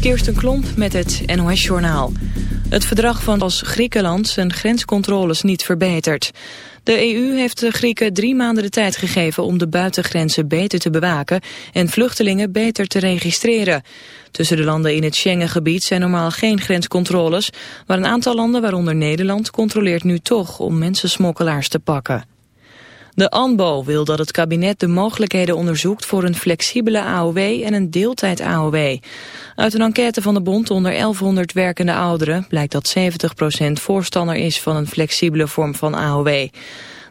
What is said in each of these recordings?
Kirsten Klomp met het NOS-journaal. Het verdrag van als Griekenland zijn grenscontroles niet verbetert. De EU heeft de Grieken drie maanden de tijd gegeven om de buitengrenzen beter te bewaken en vluchtelingen beter te registreren. Tussen de landen in het Schengengebied zijn normaal geen grenscontroles, maar een aantal landen, waaronder Nederland, controleert nu toch om mensensmokkelaars te pakken. De ANBO wil dat het kabinet de mogelijkheden onderzoekt voor een flexibele AOW en een deeltijd AOW. Uit een enquête van de bond onder 1100 werkende ouderen blijkt dat 70% voorstander is van een flexibele vorm van AOW.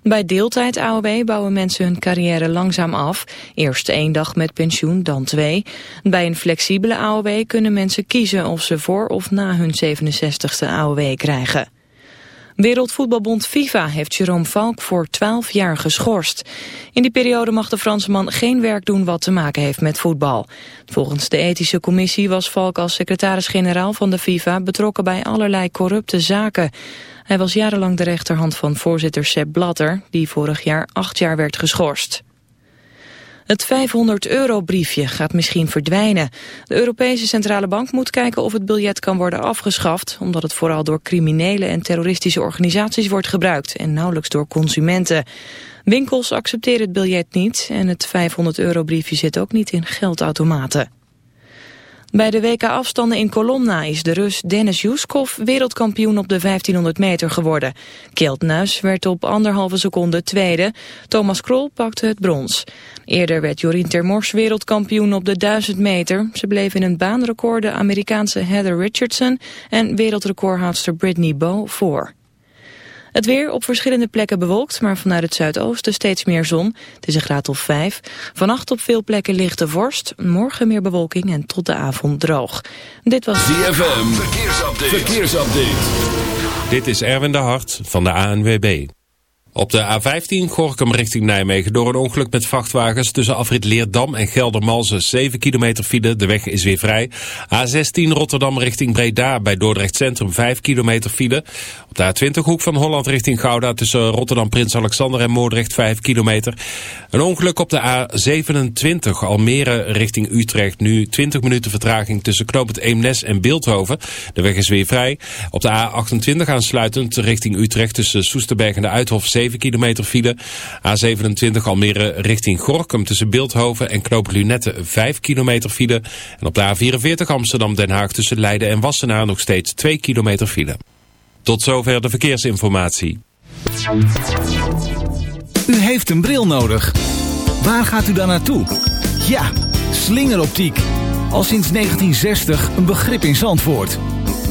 Bij deeltijd AOW bouwen mensen hun carrière langzaam af. Eerst één dag met pensioen, dan twee. Bij een flexibele AOW kunnen mensen kiezen of ze voor of na hun 67ste AOW krijgen. Wereldvoetbalbond FIFA heeft Jerome Valk voor 12 jaar geschorst. In die periode mag de Fransman geen werk doen wat te maken heeft met voetbal. Volgens de ethische commissie was Valk als secretaris-generaal van de FIFA betrokken bij allerlei corrupte zaken. Hij was jarenlang de rechterhand van voorzitter Sepp Blatter, die vorig jaar acht jaar werd geschorst. Het 500-euro-briefje gaat misschien verdwijnen. De Europese Centrale Bank moet kijken of het biljet kan worden afgeschaft... omdat het vooral door criminele en terroristische organisaties wordt gebruikt... en nauwelijks door consumenten. Winkels accepteren het biljet niet... en het 500-euro-briefje zit ook niet in geldautomaten. Bij de WK-afstanden in Colomna is de Rus Dennis Yuskov wereldkampioen op de 1500 meter geworden. Kjeld Nuis werd op anderhalve seconde tweede. Thomas Krol pakte het brons. Eerder werd Jorien Termors wereldkampioen op de 1000 meter. Ze bleef in een baanrecord de Amerikaanse Heather Richardson en wereldrecordhoudster Brittany Bow voor. Het weer op verschillende plekken bewolkt, maar vanuit het zuidoosten steeds meer zon. Het is een graad of 5. Vannacht op veel plekken lichte vorst. Morgen meer bewolking en tot de avond droog. Dit was ZFM. Verkeersupdate. Verkeersupdate. Dit is Erwin de Hart van de ANWB. Op de A15 Gorkum richting Nijmegen door een ongeluk met vrachtwagens tussen afrit Leerdam en Geldermalsen 7 kilometer file. De weg is weer vrij. A16 Rotterdam richting Breda bij Dordrecht Centrum 5 kilometer file. Op de A20 hoek van Holland richting Gouda tussen Rotterdam Prins Alexander en Moordrecht 5 kilometer. Een ongeluk op de A27 Almere richting Utrecht. Nu 20 minuten vertraging tussen Knoop Eemnes en Beeldhoven. De weg is weer vrij. Op de A28 aansluitend richting Utrecht tussen Soesterberg en de Uithof 7 kilometer file. A27 Almere richting Gorkum tussen Beeldhoven en Knoop Lunette 5 kilometer file. En op de A44 Amsterdam-Den Haag tussen Leiden en Wassenaar nog steeds 2 kilometer file. Tot zover de verkeersinformatie. U heeft een bril nodig. Waar gaat u dan naartoe? Ja, slingeroptiek. Al sinds 1960 een begrip in Zandvoort.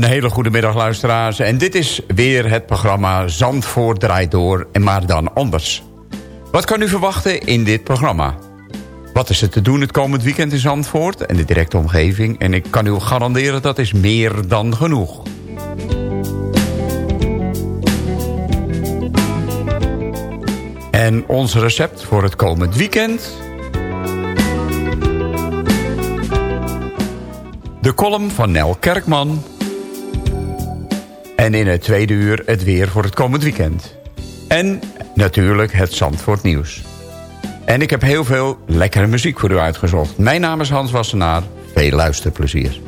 Een hele goede middag luisteraars. En dit is weer het programma Zandvoort draait door, en maar dan anders. Wat kan u verwachten in dit programma? Wat is er te doen het komend weekend in Zandvoort en de directe omgeving? En ik kan u garanderen dat is meer dan genoeg. En ons recept voor het komend weekend... De column van Nel Kerkman en in het tweede uur het weer voor het komend weekend. En natuurlijk het Zandvoort nieuws. En ik heb heel veel lekkere muziek voor u uitgezocht. Mijn naam is Hans Wassenaar. Veel luisterplezier.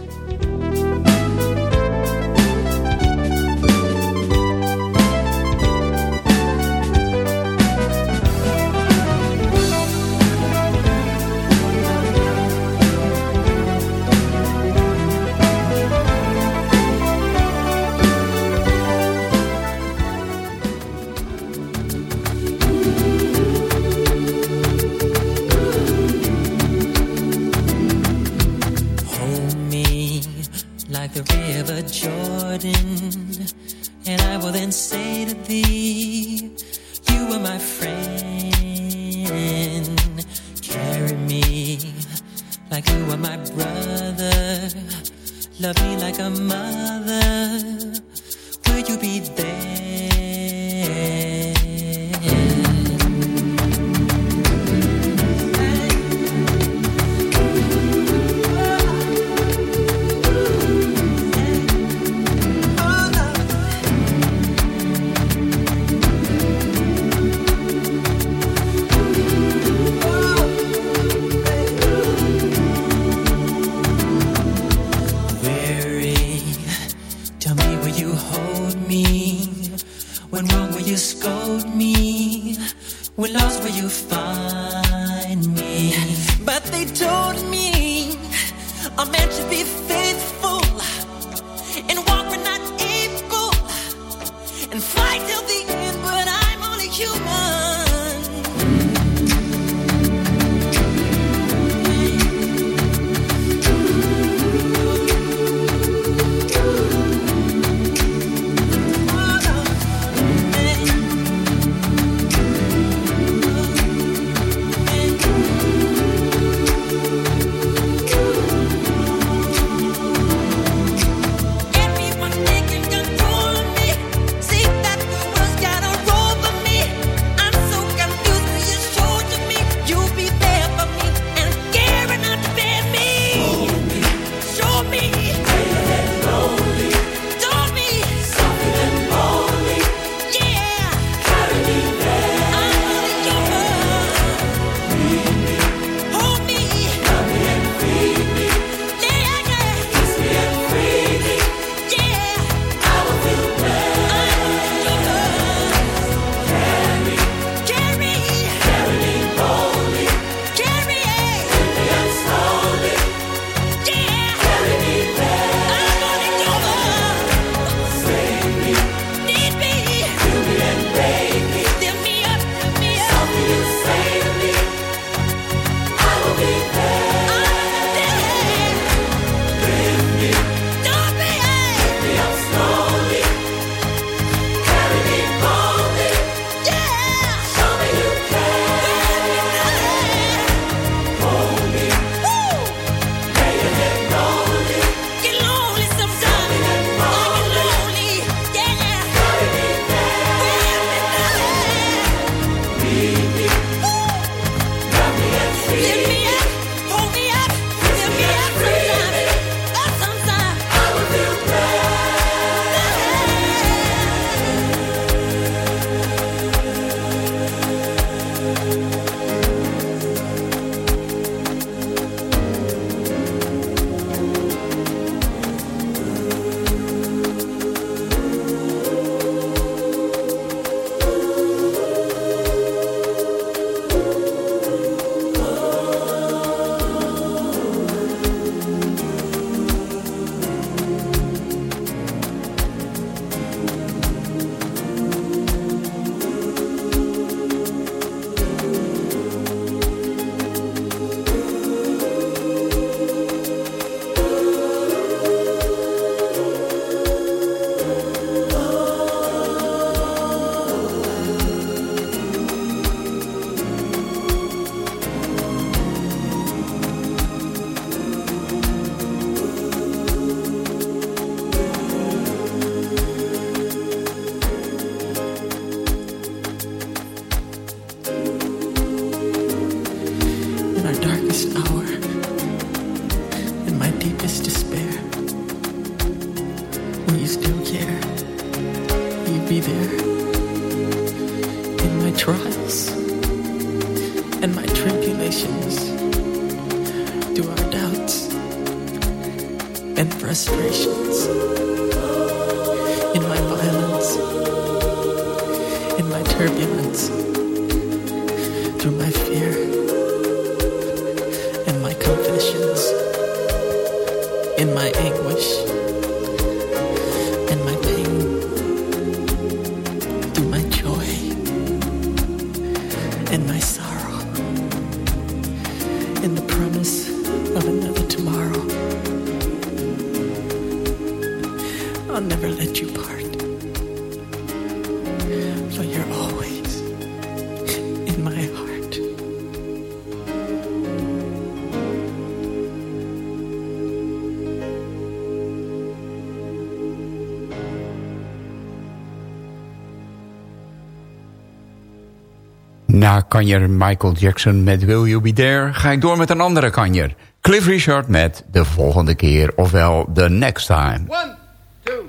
Kanjer Michael Jackson met Will You Be There... ga ik door met een andere kanjer. Cliff Richard met De Volgende Keer, ofwel The Next Time. One, two,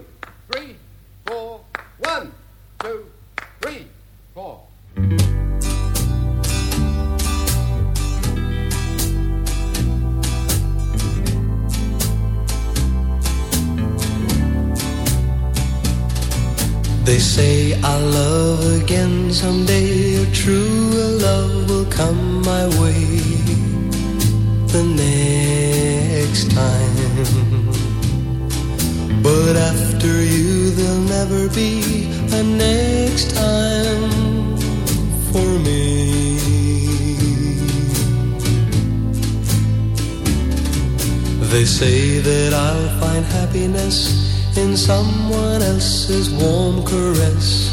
three, four. One, two, three, four. They say I'll love again someday. A true love will come my way the next time. But after you, there'll never be a next time for me. They say that I'll find happiness in someone else's warm caress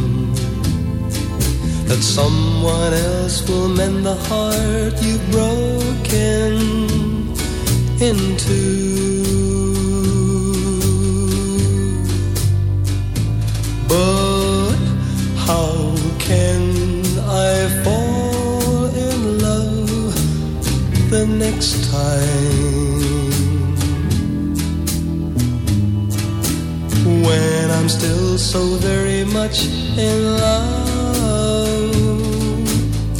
that someone else will mend the heart you've broken into. But how can I fall in love the next time? when I'm still so very much in love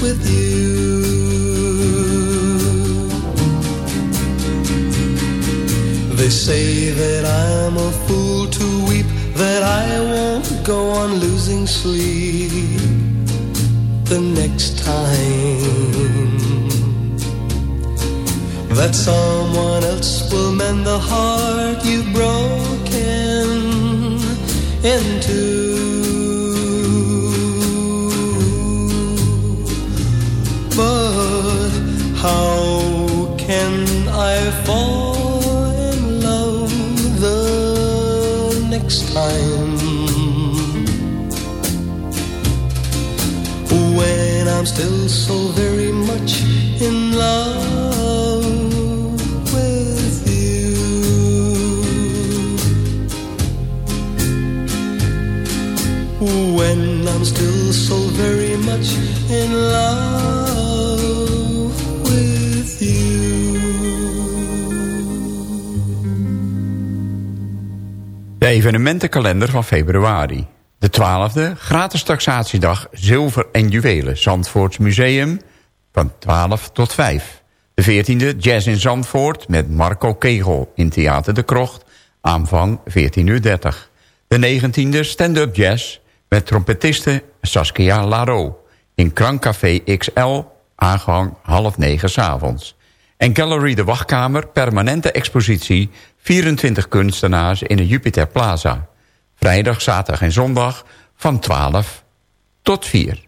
with you. They say that I'm a fool to weep, that I won't go on losing sleep the next time. That someone else will mend the heart you've broken into. How can I fall in love the next time? When I'm still so very much in love with you. When I'm still so very much in love evenementenkalender van februari. De 12e, gratis taxatiedag zilver en juwelen. Zandvoorts Museum van 12 tot 5. De 14e, jazz in Zandvoort met Marco Kegel in Theater de Krocht. Aanvang 14.30 uur. De 19e, stand-up jazz met trompetiste Saskia Laro. In Krankcafé XL, aangang half negen s'avonds. En Gallery de Wachtkamer, permanente expositie... 24 kunstenaars in de Jupiter Plaza. Vrijdag, zaterdag en zondag van 12 tot 4.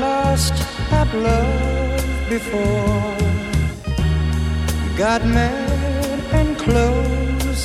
must have loved before. Got mad and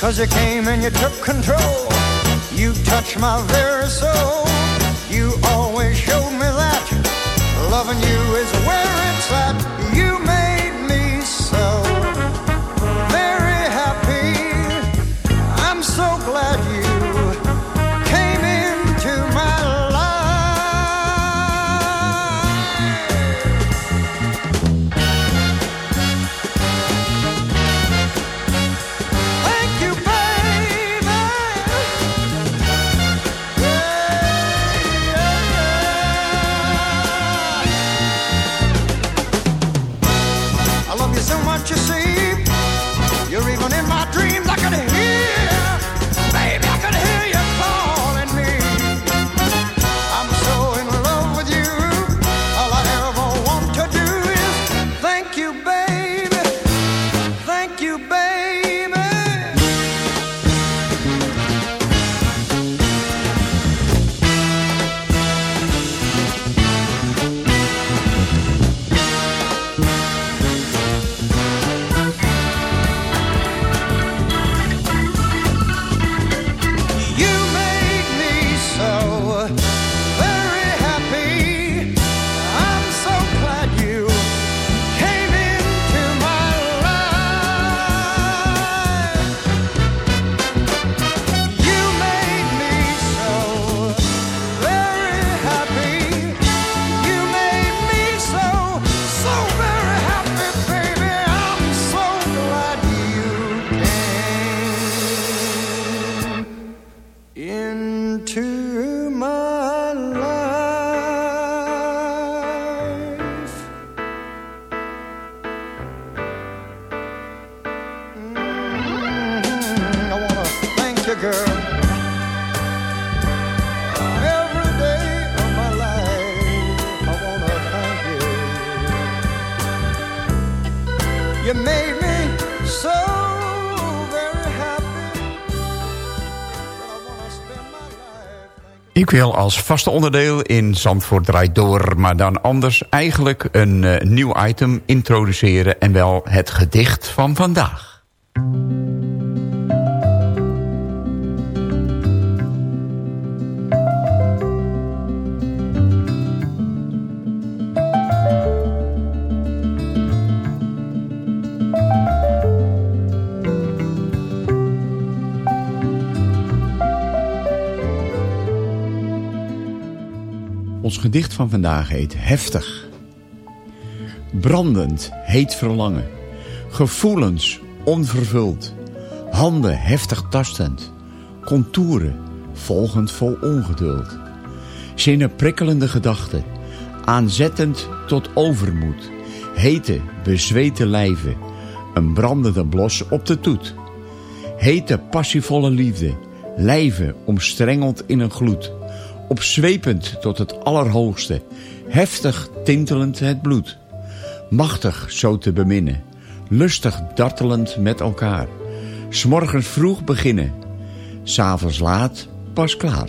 Cause you came and you took control. You touched my very soul. You always showed me that loving you is made me so very happy. Ik wil als vaste onderdeel in Zandvoort draait door, maar dan anders eigenlijk een eh, nieuw item introduceren en wel het gedicht van vandaag. Gedicht van vandaag heet Heftig. Brandend, heet verlangen. Gevoelens, onvervuld. Handen heftig tastend. Contouren, volgend vol ongeduld. Zinnen prikkelende gedachten. Aanzettend tot overmoed. Hete, bezweten lijven. Een brandende blos op de toet. Hete, passievolle liefde. Lijven omstrengeld in een gloed opzwepend tot het allerhoogste, heftig tintelend het bloed. Machtig zo te beminnen, lustig dartelend met elkaar. S'morgens vroeg beginnen, s'avonds laat pas klaar.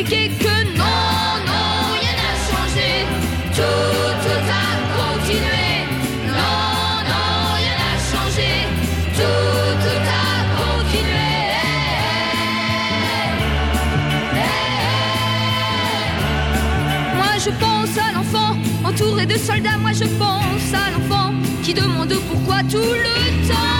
Pourra m'expliquer que non, non, rien n'a changé. Tout, tout a continué. Non, non, rien n'a changé. Tout, tout a continué. Moi je pense à l'enfant entouré de soldats, moi je pense à l'enfant qui demande pourquoi tout le temps.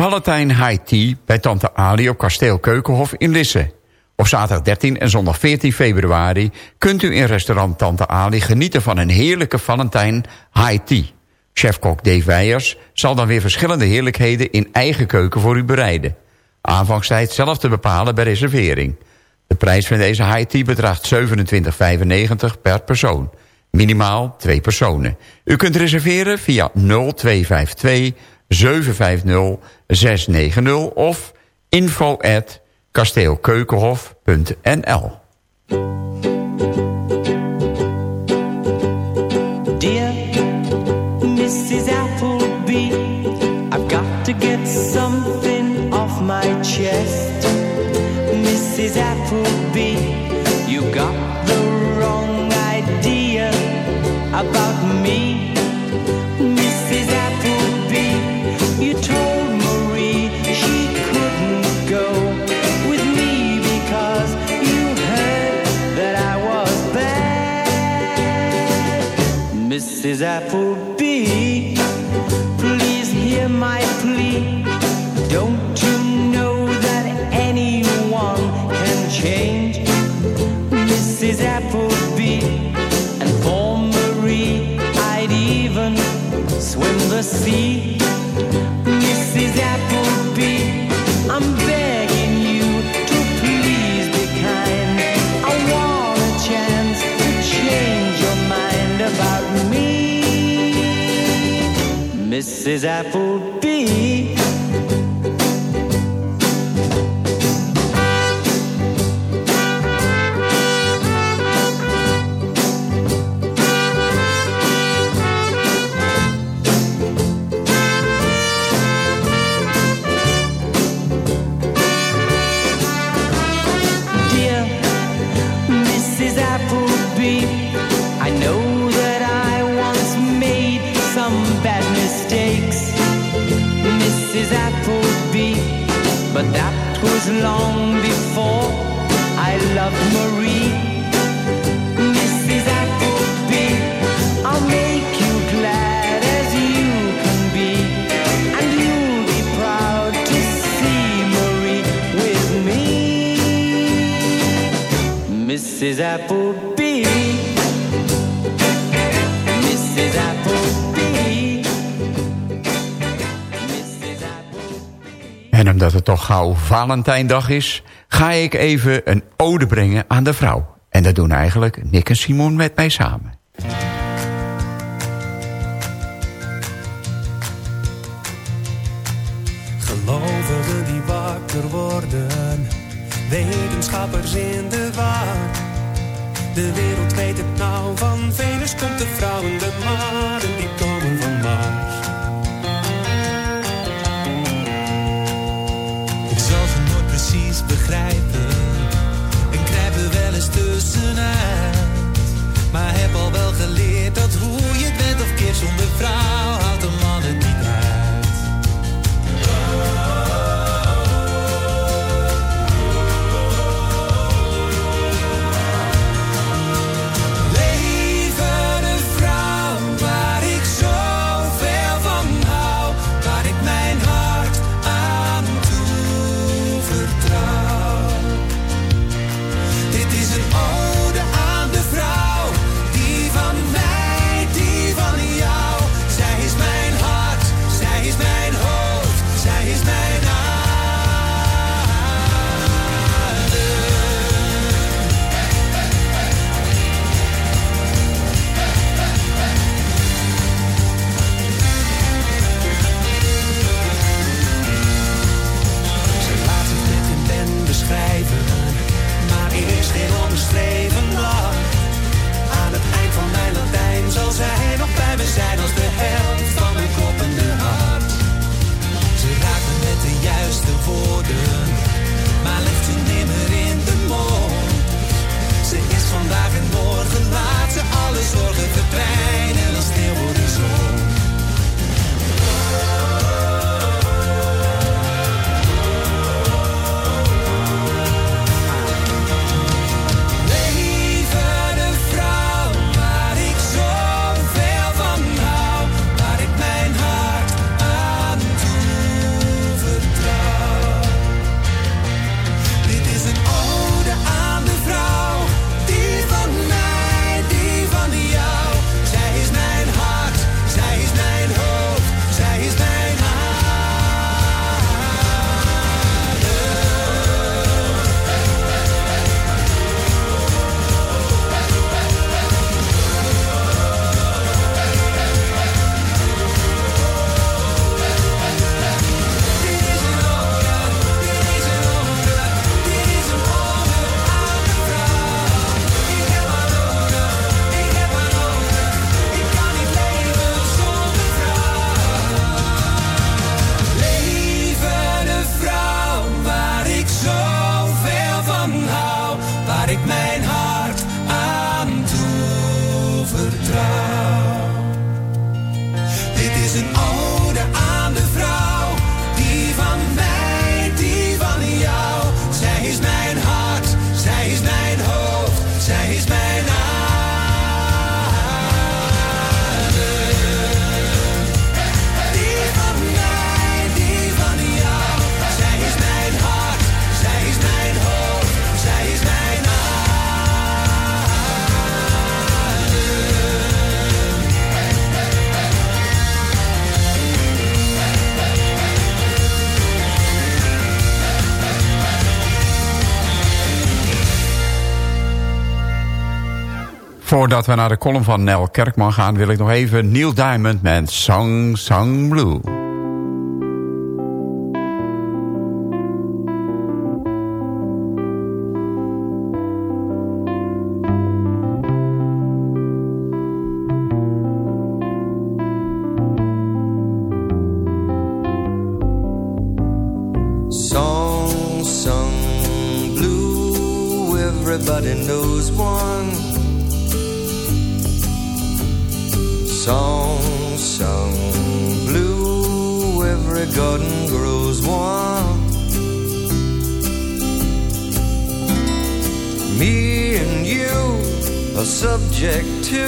Valentijn High Tea bij Tante Ali op Kasteel Keukenhof in Lisse. Op zaterdag 13 en zondag 14 februari kunt u in restaurant Tante Ali genieten van een heerlijke Valentijn High Tea. Chefkok Dave Weijers zal dan weer verschillende heerlijkheden in eigen keuken voor u bereiden. Aanvangstijd zelf te bepalen bij reservering. De prijs van deze high tea bedraagt 27,95 per persoon. Minimaal twee personen. U kunt reserveren via 0252 750 690 of info Mrs. Appleby, please hear my plea. Don't you know that anyone can change? Mrs. Appleby, and for Marie, I'd even swim the sea. Mrs. Appleby, Mrs. Apple. Gauw Valentijndag is... ga ik even een ode brengen aan de vrouw. En dat doen eigenlijk Nick en Simon met mij samen. Voordat we naar de column van Nel Kerkman gaan... wil ik nog even Neil Diamond met Song Song Blue. To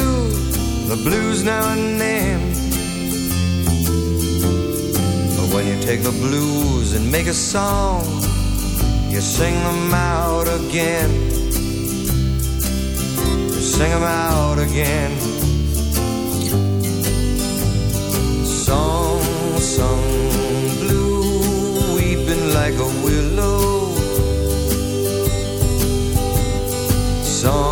the blues now and then. But when you take the blues and make a song, you sing them out again. You sing them out again. Song sung blue, weeping like a willow. Song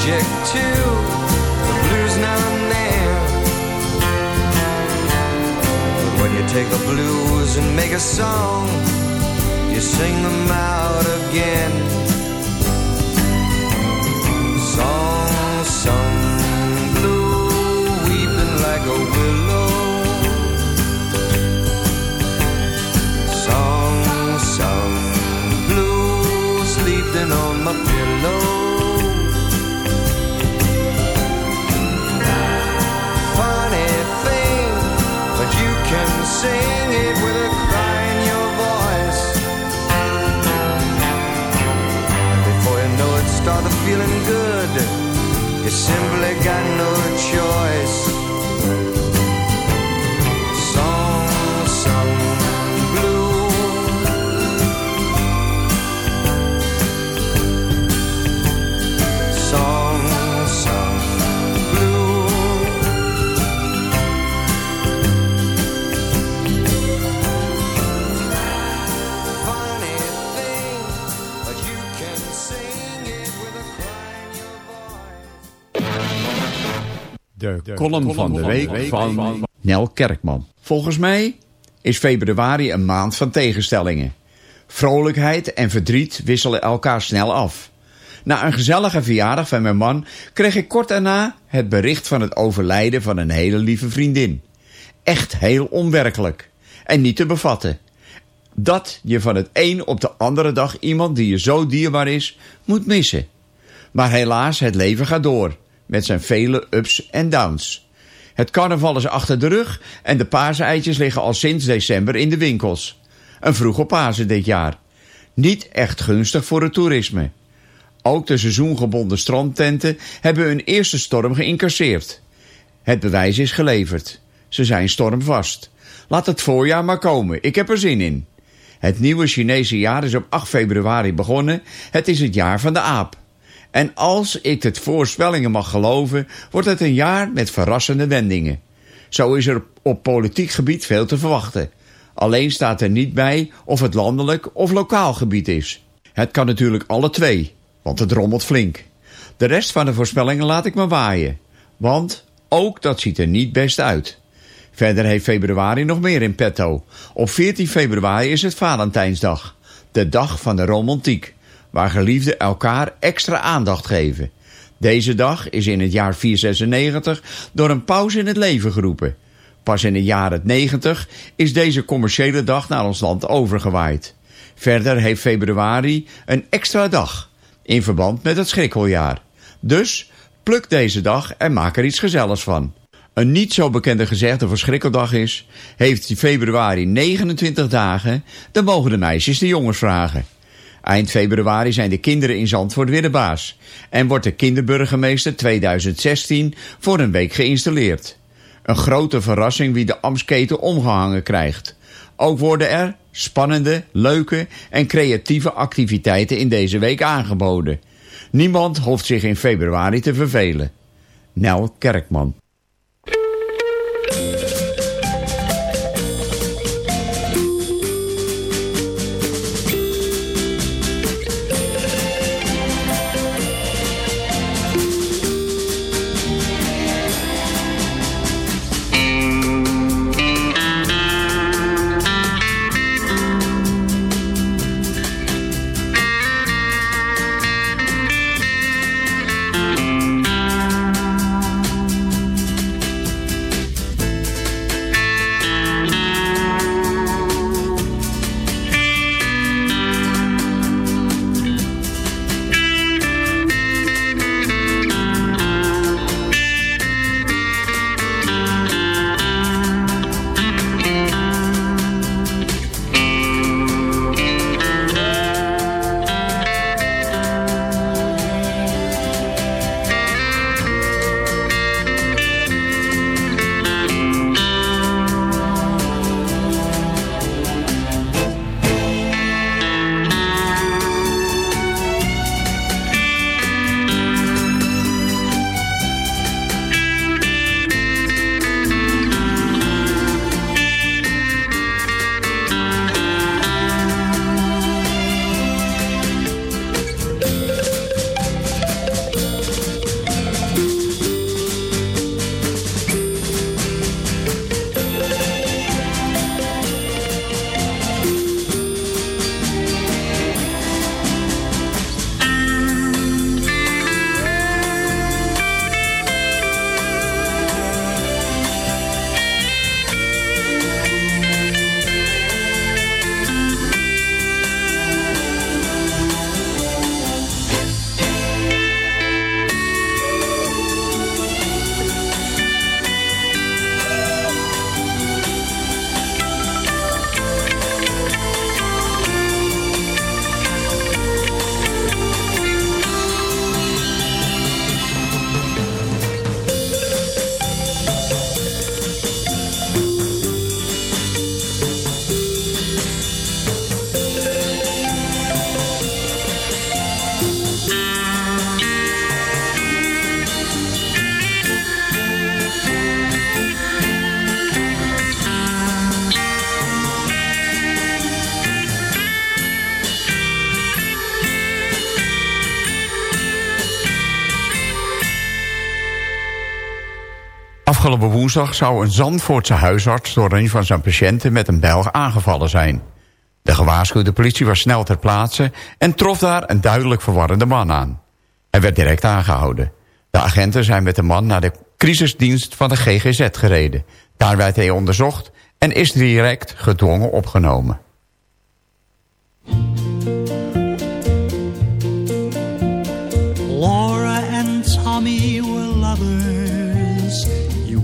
Subject to the blues now and then. But when you take the blues and make a song, you sing them out again. Started feeling good. You simply got no choice. De column van de week van Nel Kerkman. Volgens mij is februari een maand van tegenstellingen. Vrolijkheid en verdriet wisselen elkaar snel af. Na een gezellige verjaardag van mijn man kreeg ik kort daarna het bericht van het overlijden van een hele lieve vriendin. Echt heel onwerkelijk en niet te bevatten. Dat je van het een op de andere dag iemand die je zo dierbaar is moet missen. Maar helaas, het leven gaat door met zijn vele ups en downs. Het carnaval is achter de rug en de paaseitjes liggen al sinds december in de winkels. Een vroege Pasen dit jaar. Niet echt gunstig voor het toerisme. Ook de seizoengebonden strandtenten hebben hun eerste storm geïncasseerd. Het bewijs is geleverd. Ze zijn stormvast. Laat het voorjaar maar komen, ik heb er zin in. Het nieuwe Chinese jaar is op 8 februari begonnen. Het is het jaar van de aap. En als ik de voorspellingen mag geloven, wordt het een jaar met verrassende wendingen. Zo is er op politiek gebied veel te verwachten. Alleen staat er niet bij of het landelijk of lokaal gebied is. Het kan natuurlijk alle twee, want het rommelt flink. De rest van de voorspellingen laat ik maar waaien. Want ook dat ziet er niet best uit. Verder heeft februari nog meer in petto. Op 14 februari is het Valentijnsdag. De dag van de romantiek. Waar geliefden elkaar extra aandacht geven. Deze dag is in het jaar 496 door een paus in het leven geroepen. Pas in de jaren 90 is deze commerciële dag naar ons land overgewaaid. Verder heeft februari een extra dag in verband met het schrikkeljaar. Dus pluk deze dag en maak er iets gezelligs van. Een niet zo bekende gezegde voor schrikkeldag is... heeft februari 29 dagen, dan mogen de meisjes de jongens vragen. Eind februari zijn de kinderen in Zandvoort weer de baas... en wordt de kinderburgemeester 2016 voor een week geïnstalleerd. Een grote verrassing wie de Amsketen omgehangen krijgt. Ook worden er spannende, leuke en creatieve activiteiten in deze week aangeboden. Niemand hoeft zich in februari te vervelen. Nel Kerkman Afgelopen woensdag zou een Zandvoortse huisarts... door een van zijn patiënten met een Belg aangevallen zijn. De gewaarschuwde politie was snel ter plaatse... en trof daar een duidelijk verwarrende man aan. Hij werd direct aangehouden. De agenten zijn met de man naar de crisisdienst van de GGZ gereden. Daar werd hij onderzocht en is direct gedwongen opgenomen.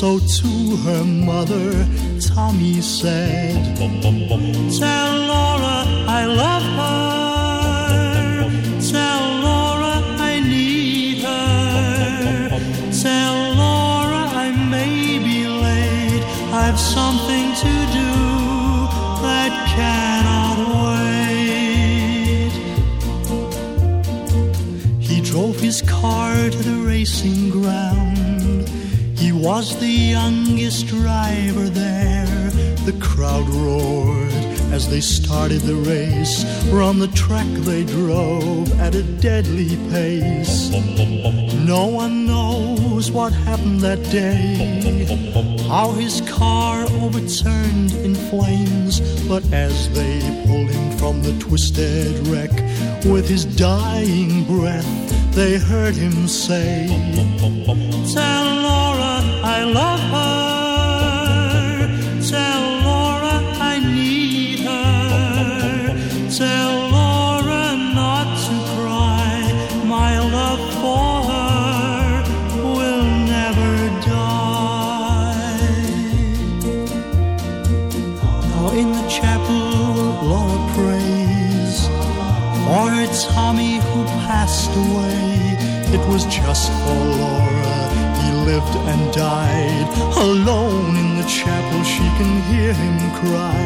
So to her mother, Tommy said, Tell Laura I love her. Tell Laura I need her. Tell Laura I may be late. I've something to do that cannot wait. He drove his car to the racing ground. Was the youngest driver there. The crowd roared as they started the race. From the track they drove at a deadly pace. No one knows what happened that day. How his car overturned in flames. But as they pulled him from the twisted wreck, with his dying breath, they heard him say, Tell Laura I love her. Tell was for Laura. He lived and died alone in the chapel. She can hear him cry.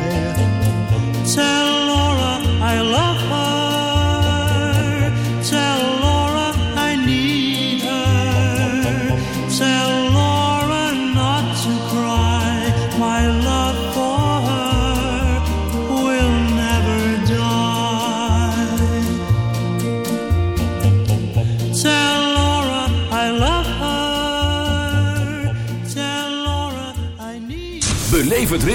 Tell Laura I love her.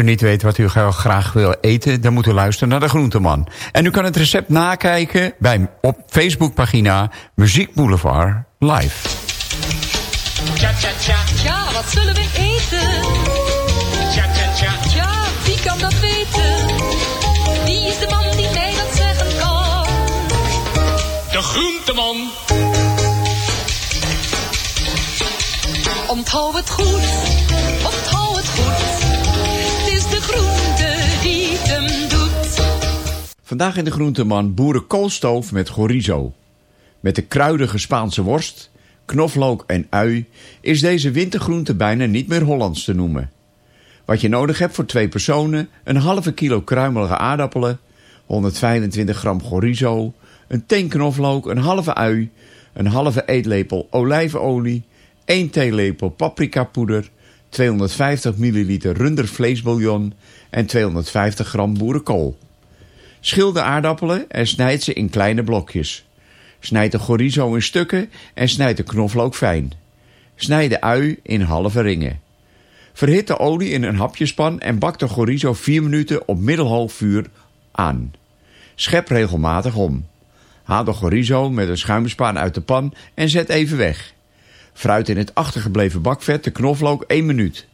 U niet weet wat u graag wil eten, dan moet u luisteren naar de Groenteman. En u kan het recept nakijken bij, op Facebookpagina Muziek Boulevard Live. Tja, tja, tja. Ja, wat zullen we eten? Tja, tja, tja. Ja, wie kan dat weten? Wie is de man die mij dat zeggen kan? De groenteman. Onthoud het goed, onthoud Vandaag in de Groenteman boerenkoolstoof met chorizo. Met de kruidige Spaanse worst, knoflook en ui... is deze wintergroente bijna niet meer Hollands te noemen. Wat je nodig hebt voor twee personen... een halve kilo kruimelige aardappelen... 125 gram chorizo... een teen knoflook, een halve ui... een halve eetlepel olijfolie... 1 theelepel paprikapoeder... 250 milliliter rundervleesbouillon... en 250 gram boerenkool. Schil de aardappelen en snijd ze in kleine blokjes. Snijd de chorizo in stukken en snijd de knoflook fijn. Snijd de ui in halve ringen. Verhit de olie in een hapjespan en bak de chorizo 4 minuten op middelhoog vuur aan. Schep regelmatig om. Haal de chorizo met een schuimspaan uit de pan en zet even weg. Fruit in het achtergebleven bakvet de knoflook 1 minuut.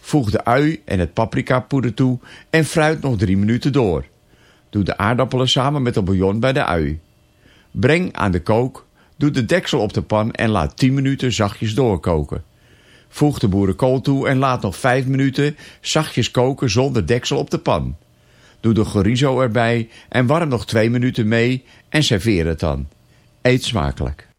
Voeg de ui en het paprikapoeder toe en fruit nog 3 minuten door. Doe de aardappelen samen met de bouillon bij de ui. Breng aan de kook, doe de deksel op de pan en laat 10 minuten zachtjes doorkoken. Voeg de boerenkool toe en laat nog 5 minuten zachtjes koken zonder deksel op de pan. Doe de chorizo erbij en warm nog 2 minuten mee en serveer het dan. Eet smakelijk.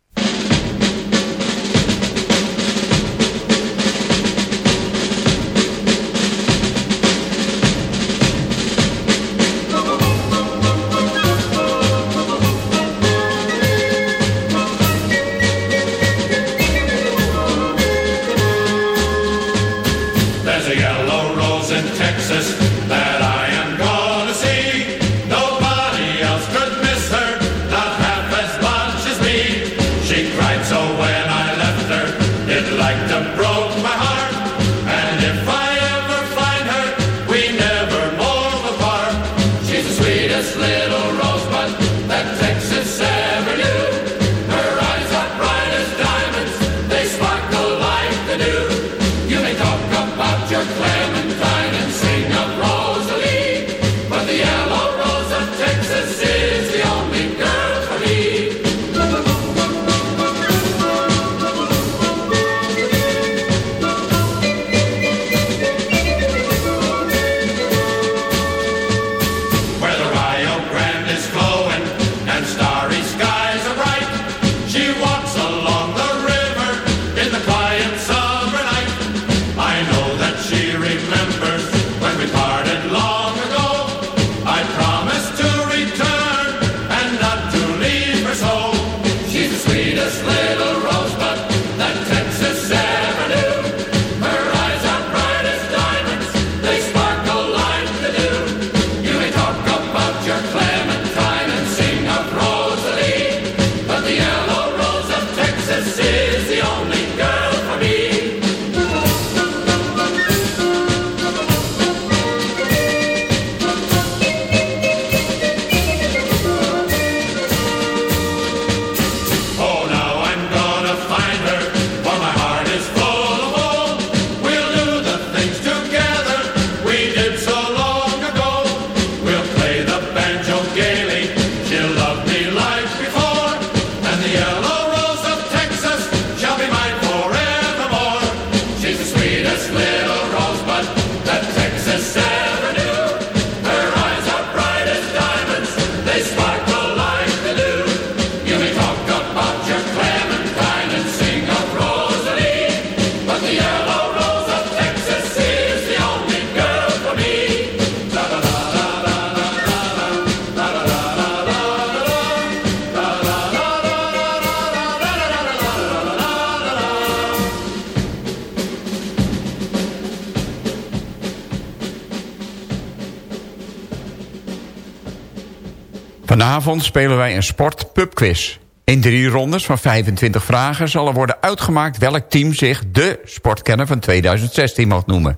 Spelen wij een sport pubquiz. In drie rondes van 25 vragen zal er worden uitgemaakt... welk team zich de sportkenner van 2016 mag noemen.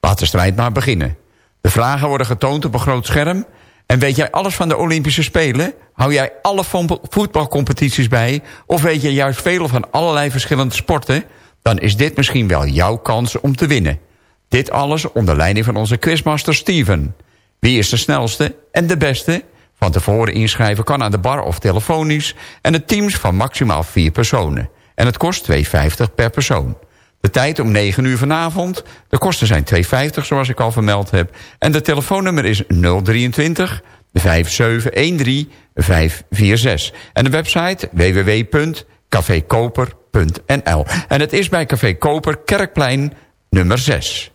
Laat de strijd maar beginnen. De vragen worden getoond op een groot scherm. En weet jij alles van de Olympische Spelen? Hou jij alle voetbalcompetities bij? Of weet je juist veel van allerlei verschillende sporten? Dan is dit misschien wel jouw kans om te winnen. Dit alles onder leiding van onze quizmaster Steven. Wie is de snelste en de beste? Van tevoren inschrijven kan aan de bar of telefonisch... en het teams van maximaal vier personen. En het kost 2,50 per persoon. De tijd om 9 uur vanavond. De kosten zijn 2,50 zoals ik al vermeld heb. En de telefoonnummer is 023 5713 546. En de website www.cafekoper.nl. En het is bij Café Koper Kerkplein nummer 6.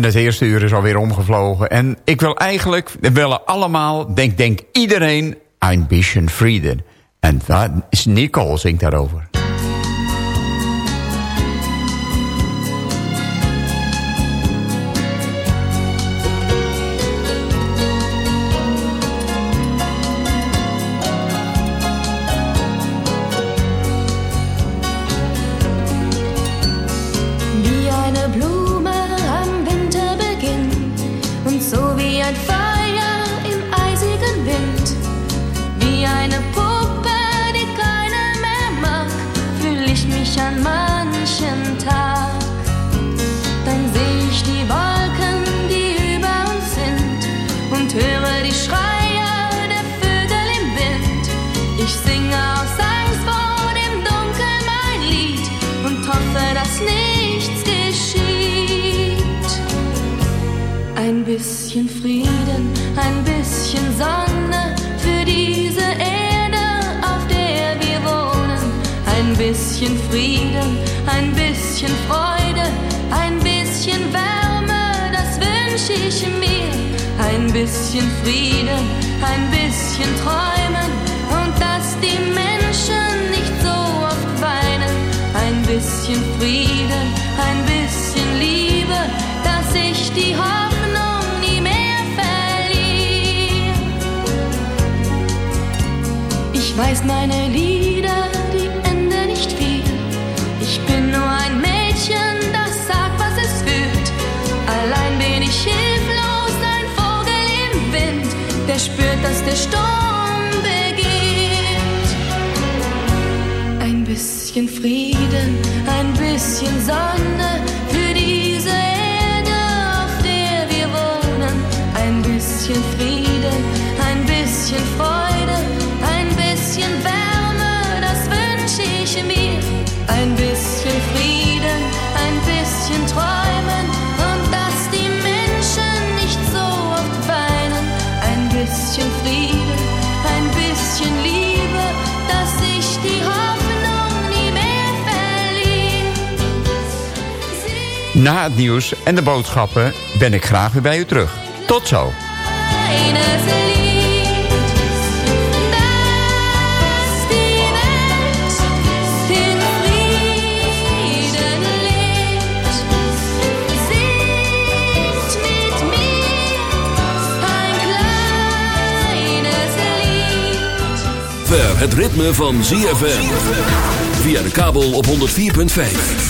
En het eerste uur is alweer omgevlogen. En ik wil eigenlijk, we willen allemaal, denk, denk iedereen, Ambition Freedom. En dat is Nicole zingt daarover. Wünsche ich mir. Ein bisschen Frieden, ein bisschen Träumen und dass die Menschen nicht so oft weinen. Ein bisschen Frieden, ein bisschen Liebe, dass ich die Hoffnung nie mehr verliere. Ich weiß meine Lieder, spürt, dass der Sturm beginnt. Ein bisschen Frieden, ein bisschen Sonne Na het nieuws en de boodschappen ben ik graag weer bij u terug. Tot zo. Het ritme van ZFM. Via de kabel op 104.5.